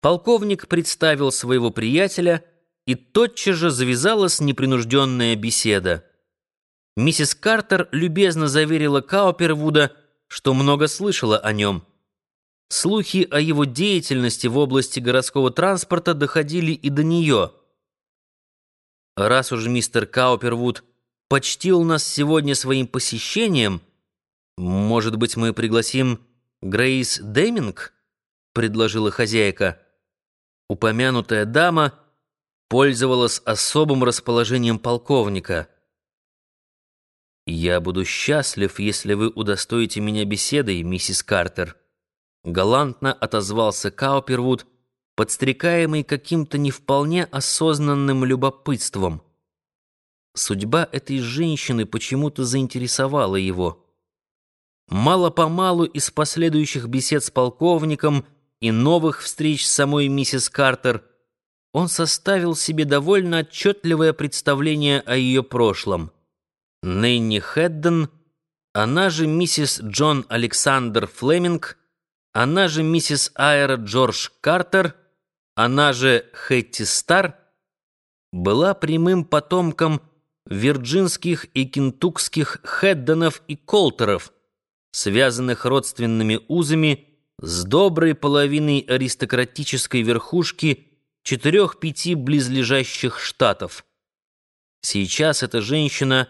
Полковник представил своего приятеля, и тотчас же завязалась непринужденная беседа. Миссис Картер любезно заверила Каупервуда, что много слышала о нем. Слухи о его деятельности в области городского транспорта доходили и до нее. Раз уж мистер Каупервуд почтил нас сегодня своим посещением, может быть, мы пригласим Грейс Деминг? предложила хозяйка. Упомянутая дама пользовалась особым расположением полковника. «Я буду счастлив, если вы удостоите меня беседой, миссис Картер», галантно отозвался Каупервуд, подстрекаемый каким-то не вполне осознанным любопытством. Судьба этой женщины почему-то заинтересовала его. Мало-помалу из последующих бесед с полковником – и новых встреч с самой миссис Картер, он составил себе довольно отчетливое представление о ее прошлом. Нэнни Хэдден, она же миссис Джон Александр Флеминг, она же миссис Айра Джордж Картер, она же Хэтти Стар, была прямым потомком вирджинских и кентукских Хэдденов и Колтеров, связанных родственными узами с доброй половиной аристократической верхушки четырех-пяти близлежащих штатов. Сейчас эта женщина,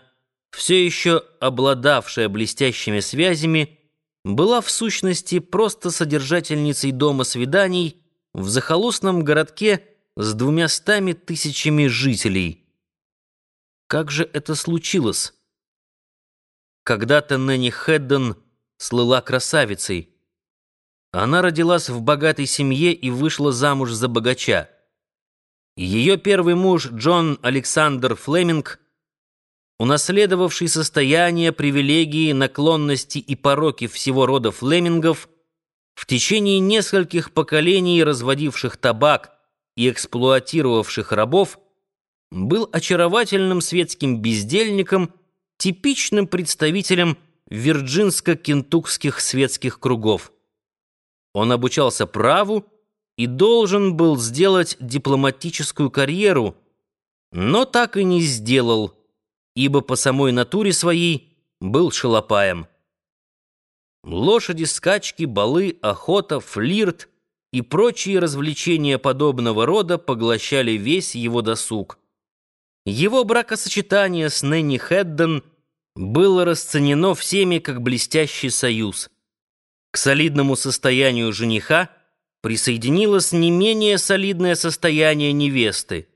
все еще обладавшая блестящими связями, была в сущности просто содержательницей дома свиданий в захолустном городке с двумястами тысячами жителей. Как же это случилось? Когда-то Нэнни Хэдден слыла красавицей. Она родилась в богатой семье и вышла замуж за богача. Ее первый муж Джон Александр Флеминг, унаследовавший состояние, привилегии, наклонности и пороки всего рода Флемингов, в течение нескольких поколений разводивших табак и эксплуатировавших рабов, был очаровательным светским бездельником, типичным представителем вирджинско-кентукских светских кругов. Он обучался праву и должен был сделать дипломатическую карьеру, но так и не сделал, ибо по самой натуре своей был шалопаем. Лошади, скачки, балы, охота, флирт и прочие развлечения подобного рода поглощали весь его досуг. Его бракосочетание с Нэнни Хэдден было расценено всеми как блестящий союз — солидному состоянию жениха присоединилось не менее солидное состояние невесты.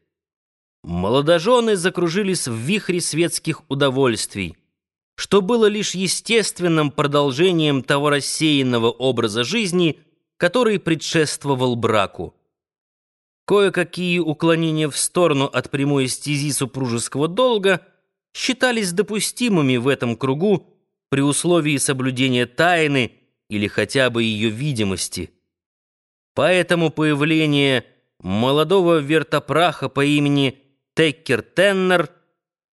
Молодожены закружились в вихре светских удовольствий, что было лишь естественным продолжением того рассеянного образа жизни, который предшествовал браку. Кое-какие уклонения в сторону от прямой стези супружеского долга считались допустимыми в этом кругу при условии соблюдения тайны или хотя бы ее видимости. Поэтому появление молодого вертопраха по имени Теккер Теннер,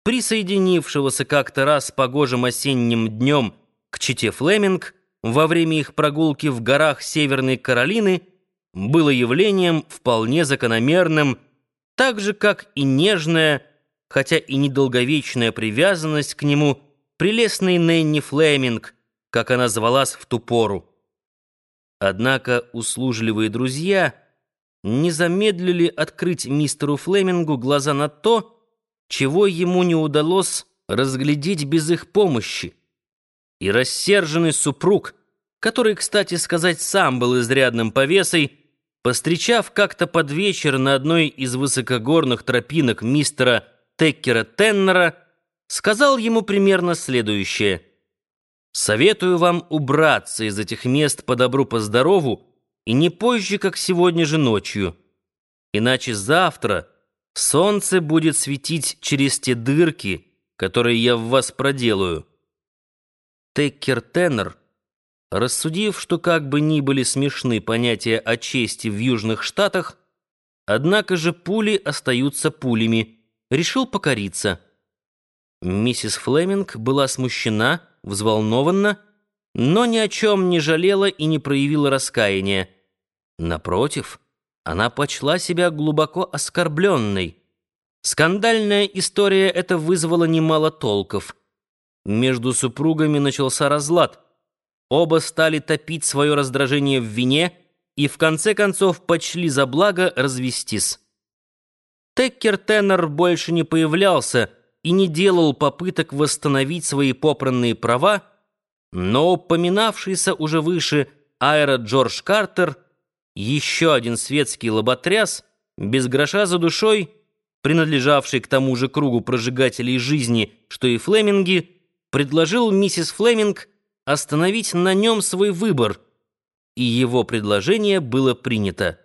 присоединившегося как-то раз погожим осенним днем к чите Флеминг во время их прогулки в горах Северной Каролины, было явлением вполне закономерным, так же, как и нежная, хотя и недолговечная привязанность к нему прелестной Нэнни Флеминг – как она звалась в ту пору. Однако услужливые друзья не замедлили открыть мистеру Флемингу глаза на то, чего ему не удалось разглядеть без их помощи. И рассерженный супруг, который, кстати сказать, сам был изрядным повесой, постречав как-то под вечер на одной из высокогорных тропинок мистера Теккера Теннера, сказал ему примерно следующее — Советую вам убраться из этих мест по добру, по здорову и не позже, как сегодня же ночью. Иначе завтра солнце будет светить через те дырки, которые я в вас проделаю. Теккер Теннер, рассудив, что как бы ни были смешны понятия о чести в Южных Штатах, однако же пули остаются пулями, решил покориться. Миссис Флеминг была смущена, взволнованна, но ни о чем не жалела и не проявила раскаяния. Напротив, Она почла себя глубоко оскорбленной. Скандальная история эта вызвала немало толков. Между супругами начался разлад. Оба стали топить свое раздражение в вине и в конце концов почли за благо развестись. Теккер Теннер больше не появлялся и не делал попыток восстановить свои попранные права, но упоминавшийся уже выше аэро Джордж Картер, еще один светский лоботряс, без гроша за душой, принадлежавший к тому же кругу прожигателей жизни, что и Флеминги, предложил миссис Флеминг остановить на нем свой выбор, и его предложение было принято.